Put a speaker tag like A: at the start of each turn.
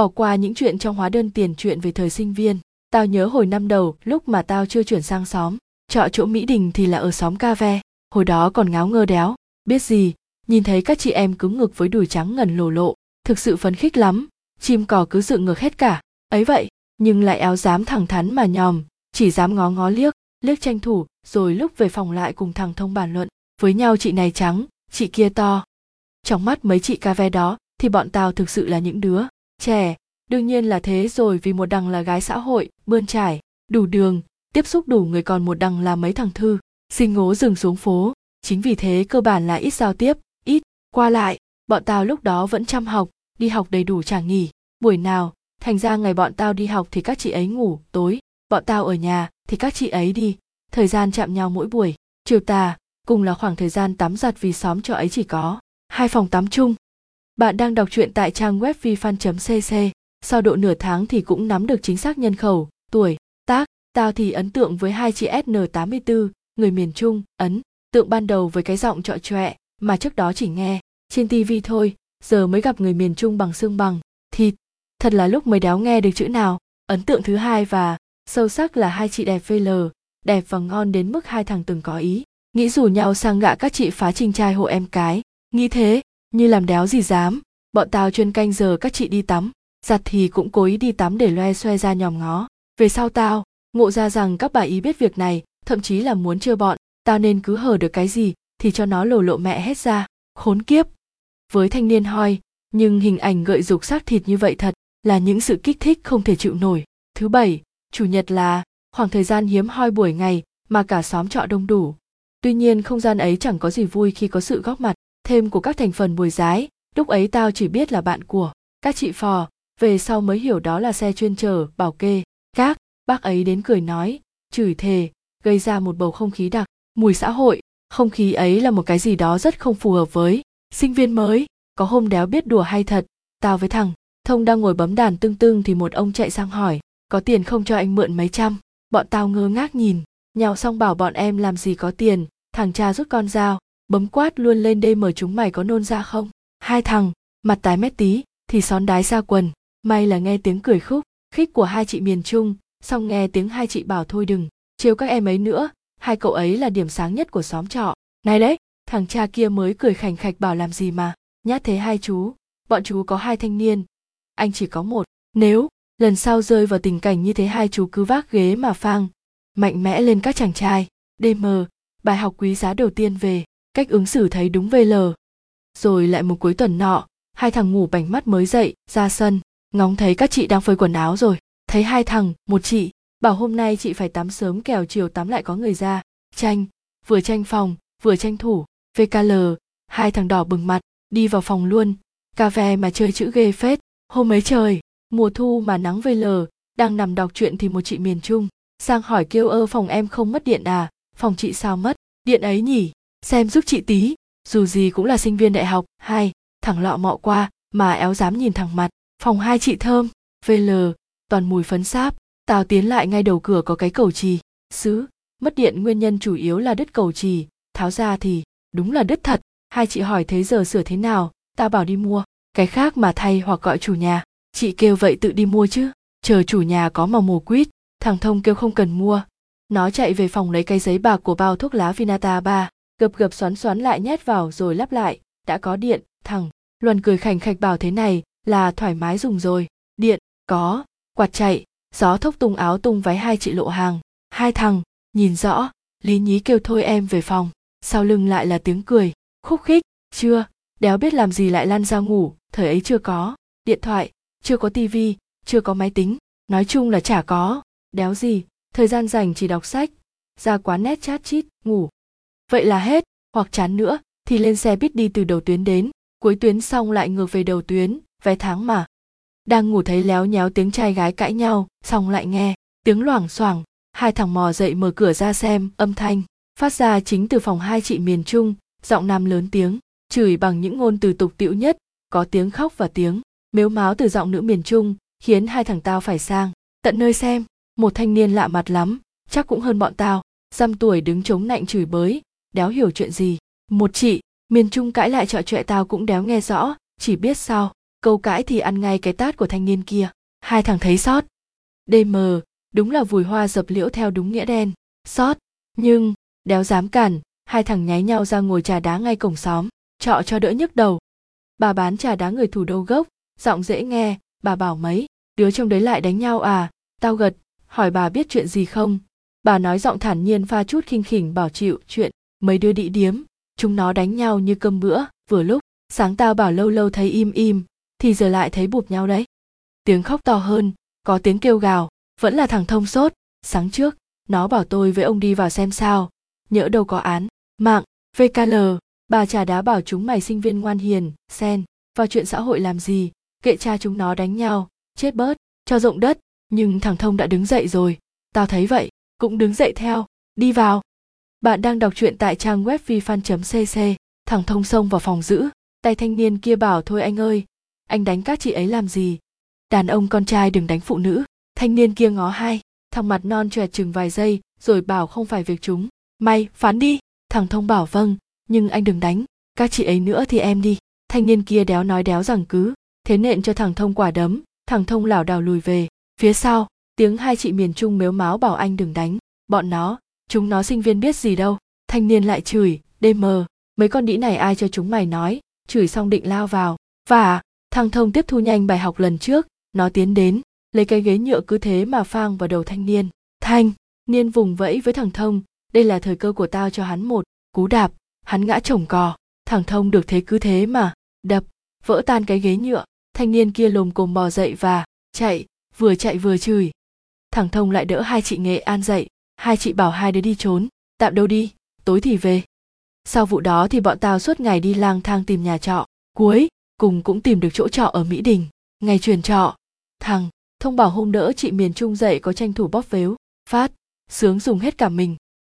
A: bỏ qua những chuyện trong hóa đơn tiền chuyện về thời sinh viên. Tao nhớ hồi năm đầu, lúc mà tao chưa chuyển sang xóm, trọ chỗ mỹ đình thì là ở xóm ca ve, hồi đó còn ngáo ngơ đéo. Biết gì, nhìn thấy các chị em cứng ngực với đùi trắng ngần lồ lộ, thực sự phấn khích lắm, chim cò cứ dựng ngược hết cả. Ấy vậy, nhưng lại áo dám thẳng thắn mà nhòm, chỉ dám ngó ngó liếc liếc tranh thủ, rồi lúc về phòng lại cùng thằng thông bàn luận, với nhau chị này trắng, chị kia to. Trong mắt mấy chị ca ve đó, thì bọn tao thực sự là những đứa trẻ, đương nhiên là thế rồi vì một đằng là gái xã hội, bươn trải, đủ đường, tiếp xúc đủ người còn một đằng là mấy thằng thư xin ngố dừng xuống phố. Chính vì thế cơ bản là ít giao tiếp, ít qua lại. Bọn tao lúc đó vẫn chăm học, đi học đầy đủ chẳng nghỉ. Buổi nào, thành ra ngày bọn tao đi học thì các chị ấy ngủ, tối. Bọn tao ở nhà thì các chị ấy đi. Thời gian chạm nhau mỗi buổi. Chiều tà, cùng là khoảng thời gian tắm giặt vì xóm cho ấy chỉ có hai phòng tắm chung bạn đang đọc truyện tại trang web vifan.cc sau độ nửa tháng thì cũng nắm được chính xác nhân khẩu, tuổi, tác. Tao thì ấn tượng với hai chị sn84 người miền trung, ấn. Tượng ban đầu với cái giọng trọ trọe, mà trước đó chỉ nghe trên tivi thôi. Giờ mới gặp người miền trung bằng xương bằng, thịt. Thật là lúc mới đéo nghe được chữ nào. Ấn tượng thứ hai và sâu sắc là hai chị đẹp vl đẹp và ngon đến mức hai thằng từng có ý. Nghĩ rủ nhau sang gạ các chị phá trình trai hộ em cái. Nghĩ thế như làm đéo gì dám, bọn tao chuyên canh giờ các chị đi tắm. Giặt thì cũng cố ý đi tắm để loe xoe ra nhòm ngó. Về sau tao, ngộ ra rằng các bà ý biết việc này, thậm chí là muốn chơi bọn. Tao nên cứ hở được cái gì, thì cho nó lồ lộ mẹ hết ra. Khốn kiếp! Với thanh niên hoi, nhưng hình ảnh gợi dục xác thịt như vậy thật là những sự kích thích không thể chịu nổi. Thứ bảy, chủ nhật là khoảng thời gian hiếm hoi buổi ngày mà cả xóm trọ đông đủ. Tuy nhiên không gian ấy chẳng có gì vui khi có sự góp mặt thêm của các thành phần bồi giái. Lúc ấy tao chỉ biết là bạn của các chị phò. Về sau mới hiểu đó là xe chuyên chở, bảo kê. Các bác ấy đến cười nói, chửi thề, gây ra một bầu không khí đặc mùi xã hội. Không khí ấy là một cái gì đó rất không phù hợp với sinh viên mới. Có hôm đéo biết đùa hay thật. Tao với thằng thông đang ngồi bấm đàn tưng tưng thì một ông chạy sang hỏi, có tiền không cho anh mượn mấy trăm? Bọn tao ngơ ngác nhìn. Nhào xong bảo bọn em làm gì có tiền, thằng cha rút con dao bấm quát luôn lên đây mở chúng mày có nôn ra không? Hai thằng, mặt tái mét tí, thì xón đái ra quần. May là nghe tiếng cười khúc, khích của hai chị miền trung, xong nghe tiếng hai chị bảo thôi đừng, chiều các em ấy nữa, hai cậu ấy là điểm sáng nhất của xóm trọ. Này đấy, thằng cha kia mới cười khành khạch bảo làm gì mà? Nhát thế hai chú, bọn chú có hai thanh niên, anh chỉ có một. Nếu lần sau rơi vào tình cảnh như thế hai chú cứ vác ghế mà phang, mạnh mẽ lên các chàng trai. Dm bài học quý giá đầu tiên về cách ứng xử thấy đúng vl rồi lại một cuối tuần nọ, hai thằng ngủ bảnh mắt mới dậy, ra sân. Ngóng thấy các chị đang phơi quần áo rồi. Thấy hai thằng, một chị. Bảo hôm nay chị phải tắm sớm kẻo chiều tắm lại có người ra. Tranh. Vừa tranh phòng, vừa tranh thủ. Vkl hai thằng đỏ bừng mặt, đi vào phòng luôn. Cà ve mà chơi chữ ghê phết. Hôm ấy trời, mùa thu mà nắng vl đang nằm đọc truyện thì một chị miền trung. Sang hỏi kêu ơ phòng em không mất điện à? Phòng chị sao mất? Điện ấy nhỉ? Xem giúp chị tí, dù gì cũng là sinh viên đại học hai thẳng lọ mọ qua, mà éo dám nhìn thẳng mặt. Phòng hai chị thơm vl toàn mùi phấn sáp. Tào tiến lại ngay đầu cửa có cái cầu trì. Xứ mất điện nguyên nhân chủ yếu là đứt cầu trì. Tháo ra thì, đúng là đứt thật. Hai chị hỏi thế giờ sửa thế nào, tao bảo đi mua. Cái khác mà thay hoặc gọi chủ nhà. Chị kêu vậy tự đi mua chứ. Chờ chủ nhà có mà mồ quýt, thằng thông kêu không cần mua. Nó chạy về phòng lấy cái giấy bạc của bao thuốc lá vinata ba gập gập xoắn xoắn lại nhét vào rồi lắp lại. Đã có điện, thằng. Luân cười khành khạch bảo thế này là thoải mái dùng rồi. Điện, có. Quạt chạy. Gió thốc tung áo tung váy hai chị lộ hàng. Hai thằng, nhìn rõ. Lý nhí kêu thôi em về phòng. Sau lưng lại là tiếng cười. Khúc khích, chưa. Đéo biết làm gì lại lăn ra ngủ, thời ấy chưa có. Điện thoại, chưa có tivi chưa có máy tính. Nói chung là chả có. Đéo gì, thời gian dành chỉ đọc sách. Ra quán nét chat chít, ngủ vậy là hết, hoặc chán nữa, thì lên xe buýt đi từ đầu tuyến đến, cuối tuyến xong lại ngược về đầu tuyến, vé tháng mà. Đang ngủ thấy léo nhéo tiếng trai gái cãi nhau, xong lại nghe, tiếng loảng xoảng, hai thằng mò dậy mở cửa ra xem, âm thanh, phát ra chính từ phòng hai chị miền trung, giọng nam lớn tiếng, chửi bằng những ngôn từ tục tĩu nhất, có tiếng khóc và tiếng, mếu máo từ giọng nữ miền trung, khiến hai thằng tao phải sang, tận nơi xem, một thanh niên lạ mặt lắm, chắc cũng hơn bọn tao, dăm tuổi đứng chống nạnh chửi bới đéo hiểu chuyện gì? Một chị, miền trung cãi lại trọ trọe tao cũng đéo nghe rõ, chỉ biết sao, câu cãi thì ăn ngay cái tát của thanh niên kia. Hai thằng thấy sót. Dm đúng là vùi hoa dập liễu theo đúng nghĩa đen. Sót. Nhưng, đéo dám cản, hai thằng nháy nhau ra ngồi trà đá ngay cổng xóm, trọ cho đỡ nhức đầu. Bà bán trà đá người thủ đô gốc, giọng dễ nghe, bà bảo mấy, đứa trong đấy lại đánh nhau à? Tao gật, hỏi bà biết chuyện gì không? Bà nói giọng thản nhiên pha chút khinh khỉnh, bảo chịu, chuyện mấy đứa đĩ điếm, chúng nó đánh nhau như cơm bữa, vừa lúc, sáng tao bảo lâu lâu thấy im im, thì giờ lại thấy bụp nhau đấy. Tiếng khóc to hơn, có tiếng kêu gào, vẫn là thằng thông sốt. Sáng trước, nó bảo tôi với ông đi vào xem sao. Nhỡ đâu có án, mạng vkl bà trà đá bảo chúng mày sinh viên ngoan hiền sen vào chuyện xã hội làm gì. Kệ cha chúng nó đánh nhau, chết bớt, cho rộng đất. Nhưng thằng thông đã đứng dậy rồi, tao thấy vậy, cũng đứng dậy theo, đi vào bạn đang đọc truyện tại trang web vifan cc thằng thông xông vào phòng giữ. Tay thanh niên kia bảo, thôi anh ơi, anh đánh các chị ấy làm gì? Đàn ông con trai đừng đánh phụ nữ. Thanh niên kia ngó hai, thằng mặt non chòe chừng vài giây, rồi bảo, không phải việc chúng. Mày phán đi. Thằng thông bảo vâng nhưng anh đừng đánh. Các chị ấy nữa thì em đi. Thanh niên kia đéo nói đéo rằng cứ, thế nện cho thằng thông quả đấm. Thằng thông lảo đảo lùi về. Phía sau, tiếng hai chị miền trung mếu máo bảo, anh đừng đánh. Bọn nó chúng nó sinh viên biết gì đâu. Thanh niên lại chửi đêm mờ, mấy con đĩ này ai cho chúng mày nói? Chửi xong định lao vào. Và, thằng thông tiếp thu nhanh bài học lần trước, nó tiến đến, lấy cái ghế nhựa cứ thế mà phang vào đầu thanh niên. Thanh niên vùng vẫy với thằng thông, đây là thời cơ của tao cho hắn một cú đạp, hắn ngã chồng cò. Thằng thông được thế cứ thế mà đập, vỡ tan cái ghế nhựa. Thanh niên kia lồm cồm bò dậy và chạy, vừa chạy vừa chửi. Thằng thông lại đỡ hai chị nghệ an dậy hai chị bảo hai đứa đi trốn. Tạm đâu đi, tối thì về. Sau vụ đó thì bọn tao suốt ngày đi lang thang tìm nhà trọ. Cuối, cùng cũng tìm được chỗ trọ ở mỹ đình. Ngày chuyển trọ, thằng thông bảo hôm đỡ chị miền trung dậy có tranh thủ bóp vếu phát, sướng dùng hết cả mình.